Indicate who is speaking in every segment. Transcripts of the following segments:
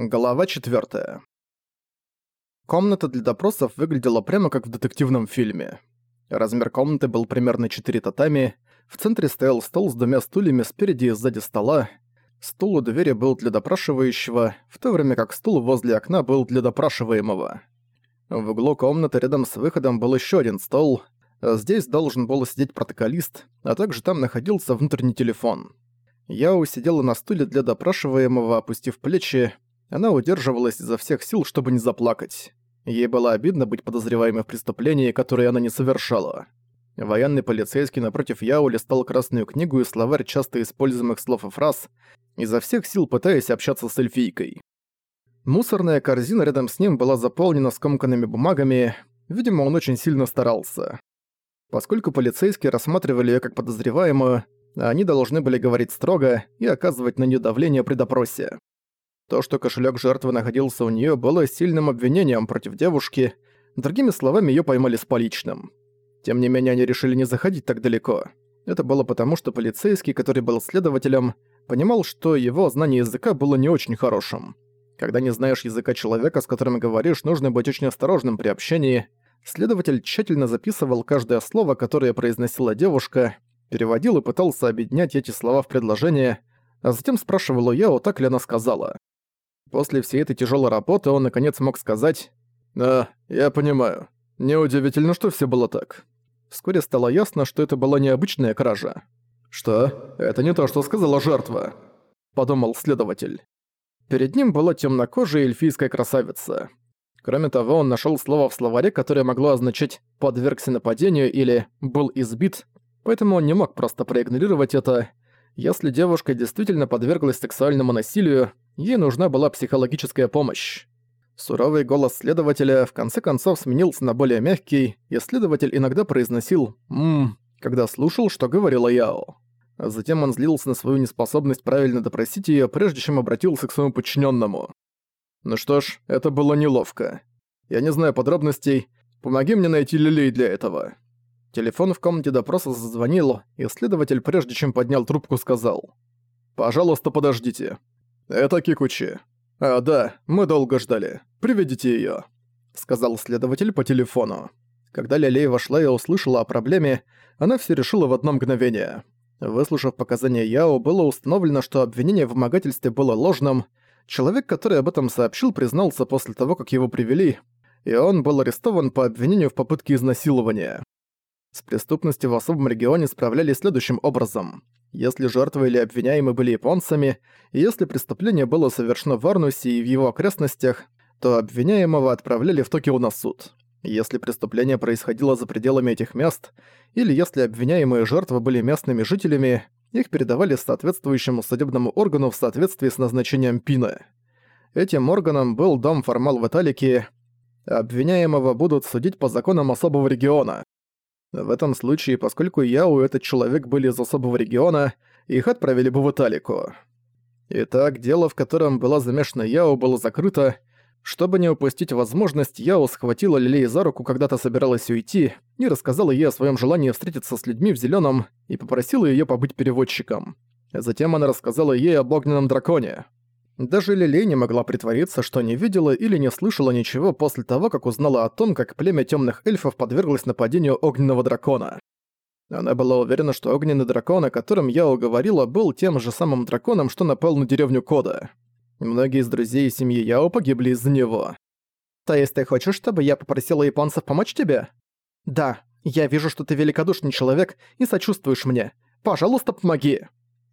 Speaker 1: Глава 4. Комната для допросов выглядела прямо как в детективном фильме. Размер комнаты был примерно 4 татами, в центре стоял стол с двумя стульями спереди и сзади стола, стул у двери был для допрашивающего, в то время как стул возле окна был для допрашиваемого. В углу комнаты рядом с выходом был еще один стол, здесь должен был сидеть протоколист, а также там находился внутренний телефон. Я усидела на стуле для допрашиваемого, опустив плечи, она удерживалась изо всех сил, чтобы не заплакать. Ей было обидно быть подозреваемой в преступлении, которое она не совершала. Военный полицейский напротив Яо листал красную книгу и словарь часто используемых слов и фраз, изо всех сил пытаясь общаться с эльфийкой. Мусорная корзина рядом с ним была заполнена скомканными бумагами, видимо, он очень сильно старался. Поскольку полицейские рассматривали её как подозреваемую, они должны были говорить строго и оказывать на неё давление при допросе. То, что кошелек жертвы находился у нее, было сильным обвинением против девушки, другими словами, ее поймали с поличным. Тем не менее, они решили не заходить так далеко. Это было потому, что полицейский, который был следователем, понимал, что его знание языка было не очень хорошим. Когда не знаешь языка человека, с которым говоришь, нужно быть очень осторожным при общении. Следователь тщательно записывал каждое слово, которое произносила девушка, переводил и пытался объединять эти слова в предложение, а затем спрашивал у Яо, так ли она сказала. После всей этой тяжелой работы он наконец мог сказать «Да, я понимаю. Неудивительно, что все было так». Вскоре стало ясно, что это была необычная кража. «Что? Это не то, что сказала жертва», — подумал следователь. Перед ним была темнокожая эльфийская красавица. Кроме того, он нашел слово в словаре, которое могло означать «подвергся нападению» или «был избит», поэтому он не мог просто проигнорировать это. Если девушка действительно подверглась сексуальному насилию, Ей нужна была психологическая помощь. Суровый голос следователя в конце концов сменился на более мягкий, и следователь иногда произносил «ммм», когда слушал, что говорила Яо. затем он злился на свою неспособность правильно допросить её, прежде чем обратился к своему подчинённому. «Ну что ж, это было неловко. Я не знаю подробностей. Помоги мне найти Лилей для этого». Телефон в комнате допроса зазвонил, и следователь, прежде чем поднял трубку, сказал «Пожалуйста, подождите. «Это Кикучи. А, да, мы долго ждали. Приведите её», — сказал следователь по телефону. Когда Лилей вошла и услышала о проблеме, она все решила в одно мгновение. Выслушав показания Яо, было установлено, что обвинение в вымогательстве было ложным. Человек, который об этом сообщил, признался после того, как его привели, и он был арестован по обвинению в попытке изнасилования. С преступностью в особом регионе справлялись следующим образом. Если жертвы или обвиняемые были японцами, и если преступление было совершено в Арнусе и в его окрестностях, то обвиняемого отправляли в Токио на суд. Если преступление происходило за пределами этих мест, или если обвиняемые жертвы были местными жителями, их передавали соответствующему судебному органу в соответствии с назначением ПИНа. Этим органом был дом формал в Италике. Обвиняемого будут судить по законам особого региона. В этом случае, поскольку я у этот человек были из особого региона, их отправили бы в Италику. Итак, дело, в котором была замешана Яо, было закрыто. Чтобы не упустить возможность, Яо схватила Лилей за руку, когда-то собиралась уйти, и рассказала ей о своем желании встретиться с людьми в зеленом и попросила ее побыть переводчиком. Затем она рассказала ей об огненном драконе. Даже Лилей не могла притвориться, что не видела или не слышала ничего после того, как узнала о том, как племя темных эльфов подверглось нападению огненного дракона. Она была уверена, что огненный дракон, о котором я уговорила, был тем же самым драконом, что напал на деревню Кода. Многие из друзей семьи Яо погибли из-за него. «То есть ты хочешь, чтобы я попросила японцев помочь тебе?» «Да, я вижу, что ты великодушный человек и сочувствуешь мне. Пожалуйста, помоги!»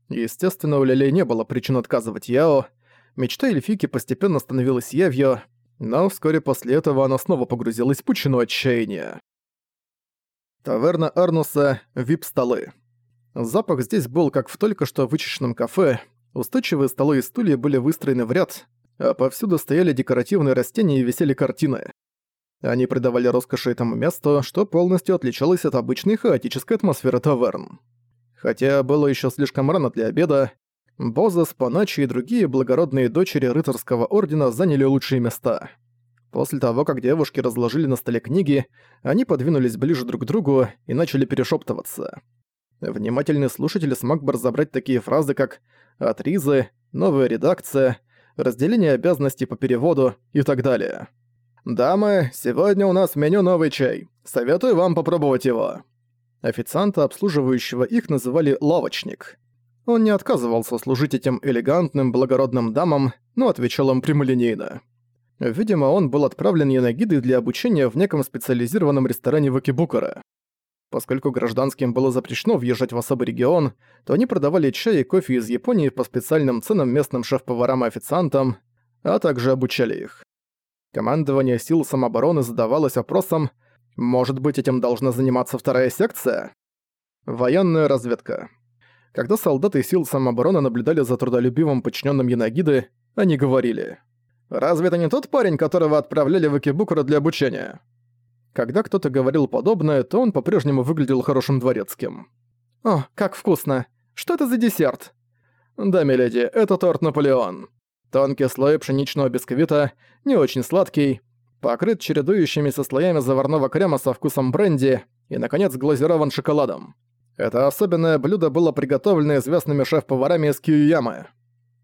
Speaker 1: Естественно, у Лилей не было причин отказывать Яо, мечта эльфики постепенно становилась явью, но вскоре после этого она снова погрузилась в пучину отчаяния. Таверна Арнуса, вип-столы. Запах здесь был как в только что вычищенном кафе, устойчивые столы и стулья были выстроены в ряд, а повсюду стояли декоративные растения и висели картины. Они придавали роскоши этому месту, что полностью отличалось от обычной хаотической атмосферы таверн. Хотя было еще слишком рано для обеда, Бозас, Паначи и другие благородные дочери рыцарского ордена заняли лучшие места. После того, как девушки разложили на столе книги, они подвинулись ближе друг к другу и начали перешептываться. Внимательный слушатель смог бы разобрать такие фразы, как «От Ризы», «Новая редакция», разделение обязанностей по переводу и так далее. «Дамы, сегодня у нас в меню новый чай. Советую вам попробовать его». Официанта, обслуживающего их, называли «лавочник». Он не отказывался служить этим элегантным, благородным дамам, но отвечал им прямолинейно. Видимо, он был отправлен Янагидой для обучения в неком специализированном ресторане Вакибукара. Поскольку гражданским было запрещено въезжать в особый регион, то они продавали чай и кофе из Японии по специальным ценам местным шеф-поварам и официантам, а также обучали их. Командование сил самообороны задавалось вопросом, может быть, этим должна заниматься вторая секция? Военная разведка. Когда солдаты сил самообороны наблюдали за трудолюбивым подчиненным Янагиды, они говорили «Разве это не тот парень, которого отправляли в Акибукура для обучения?» Когда кто-то говорил подобное, то он по-прежнему выглядел хорошим дворецким. «О, как вкусно! Что это за десерт?» «Да, миледи, это торт Наполеон. Тонкий слой пшеничного бисквита, не очень сладкий, покрыт чередующимися слоями заварного крема со вкусом бренди и, наконец, глазирован шоколадом. Это особенное блюдо было приготовлено известными шеф-поварами из Киюямы.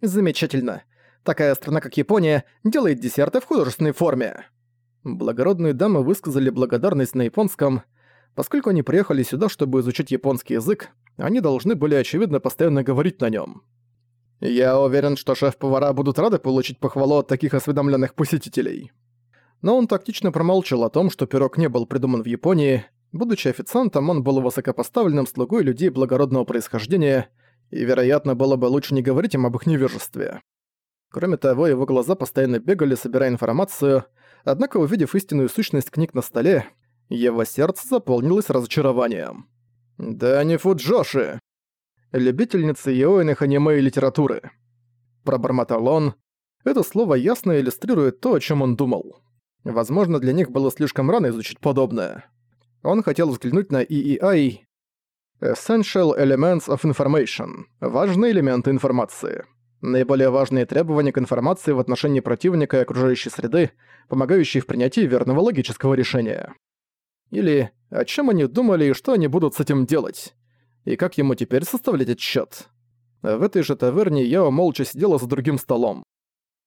Speaker 1: Замечательно. Такая страна, как Япония, делает десерты в художественной форме. Благородные дамы высказали благодарность на японском. Поскольку они приехали сюда, чтобы изучить японский язык, они должны были, очевидно, постоянно говорить на нем. Я уверен, что шеф-повара будут рады получить похвалу от таких осведомленных посетителей. Но он тактично промолчал о том, что пирог не был придуман в Японии. Будучи официантом, он был высокопоставленным слугой людей благородного происхождения, и, вероятно, было бы лучше не говорить им об их невежестве. Кроме того, его глаза постоянно бегали, собирая информацию, однако, увидев истинную сущность книг на столе, его сердце заполнилось разочарованием. «Да не Фуджоши!» Любительница яойных аниме и литературы. Пробормотал он. Это слово ясно иллюстрирует то, о чем он думал. Возможно, для них было слишком рано изучить подобное. Он хотел взглянуть на EEI Essential Elements of Information – важные элементы информации. Наиболее важные требования к информации в отношении противника и окружающей среды, помогающие в принятии верного логического решения. Или о чем они думали и что они будут с этим делать. И как ему теперь составлять отчет? В этой же таверне Яо молча сидела за другим столом.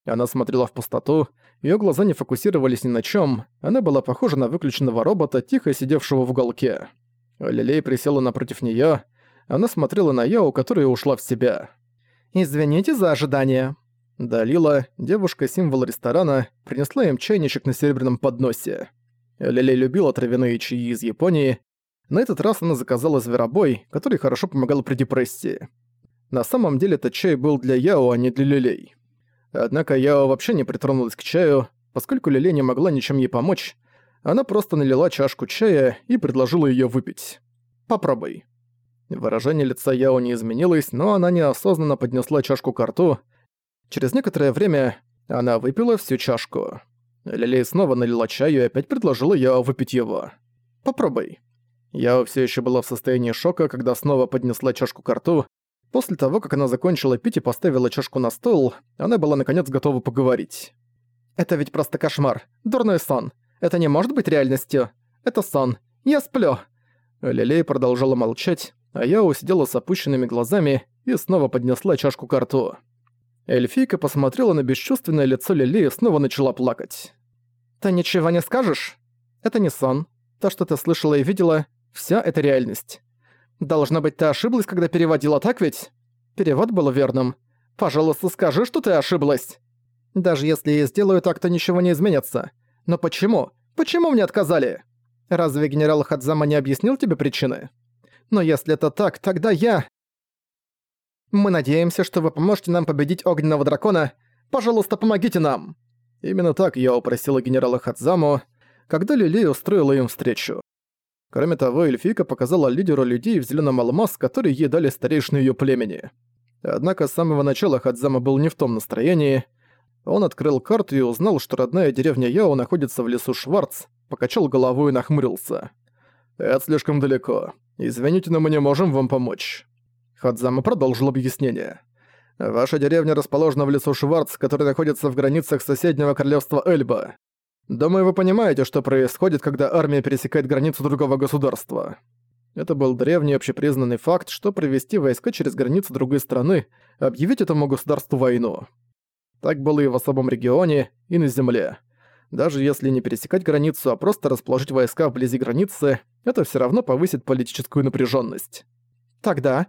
Speaker 1: Она смотрела в пустоту, ее глаза не фокусировались ни на чем. она была похожа на выключенного робота, тихо сидевшего в уголке. Лилей присела напротив нее. она смотрела на Яо, которая ушла в себя. «Извините за ожидание». Далила, девушка-символ ресторана, принесла им чайничек на серебряном подносе. Лилей любила травяные чаи из Японии. На этот раз она заказала зверобой, который хорошо помогал при депрессии. На самом деле этот чай был для Яо, а не для Лилей. Однако Яо вообще не притронулась к чаю, поскольку Лилей не могла ничем ей помочь, она просто налила чашку чая и предложила её выпить. «Попробуй». Выражение лица Яо не изменилось, но она неосознанно поднесла чашку к рту. Через некоторое время она выпила всю чашку. Лилей снова налила чаю и опять предложила Яо выпить его. «Попробуй». Яо все еще была в состоянии шока, когда снова поднесла чашку к рту. После того, как она закончила пить и поставила чашку на стол, она была наконец готова поговорить. «Это ведь просто кошмар. Дурной сон. Это не может быть реальностью. Это сон. Я сплю». Лилей продолжала молчать, а я усидела с опущенными глазами и снова поднесла чашку к рту. Эльфийка посмотрела на бесчувственное лицо Лили и снова начала плакать. «Ты ничего не скажешь? Это не сон. То, что ты слышала и видела, вся это реальность. Должно быть, ты ошиблась, когда переводила, так ведь? Перевод был верным. Пожалуйста, скажи, что ты ошиблась. Даже если я сделаю так, то ничего не изменится. Но почему? Почему мне отказали? Разве генерал Хадзама не объяснил тебе причины?» Но если это так, тогда я... Мы надеемся, что вы поможете нам победить огненного дракона. Пожалуйста, помогите нам!» Именно так я упросила генерала Хадзаму, когда Лили устроила им встречу. Кроме того, эльфийка показала лидеру людей в зеленом алмаз, который ей дали старейшины ее племени. Однако с самого начала Хадзама был не в том настроении. Он открыл карту и узнал, что родная деревня Яо находится в лесу Шварц, покачал головой и нахмурился. «Это слишком далеко. Извините, но мы не можем вам помочь». Хадзама продолжил объяснение. «Ваша деревня расположена в лесу Шварц, который находится в границах соседнего королевства Эльба. Думаю, вы понимаете, что происходит, когда армия пересекает границу другого государства». Это был древний общепризнанный факт, что провести войска через границу другой страны, объявить этому государству войну. Так было и в особом регионе, и на земле. Даже если не пересекать границу, а просто расположить войска вблизи границы, это все равно повысит политическую напряженность. Тогда...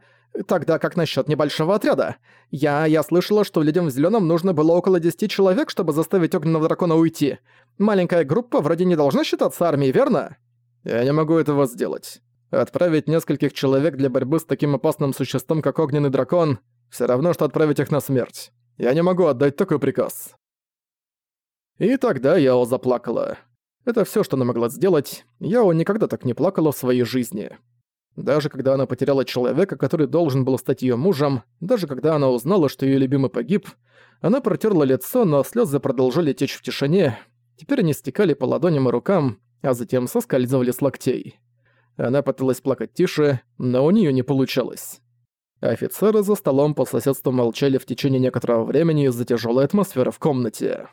Speaker 1: Тогда как насчет небольшого отряда? Я... я слышала, что людям в зеленом нужно было около 10 человек, чтобы заставить огненного дракона уйти. Маленькая группа вроде не должна считаться армией, верно? Я не могу этого сделать. Отправить нескольких человек для борьбы с таким опасным существом, как огненный дракон, все равно, что отправить их на смерть. Я не могу отдать такой приказ. И тогда Яо заплакала. Это все, что она могла сделать. Яо никогда так не плакала в своей жизни. Даже когда она потеряла человека, который должен был стать ее мужем, даже когда она узнала, что ее любимый погиб, она протерла лицо, но слезы продолжали течь в тишине. Теперь они стекали по ладоням и рукам, а затем соскальзывали с локтей. Она пыталась плакать тише, но у нее не получалось. Офицеры за столом по соседству молчали в течение некоторого времени из-за тяжелой атмосферы в комнате.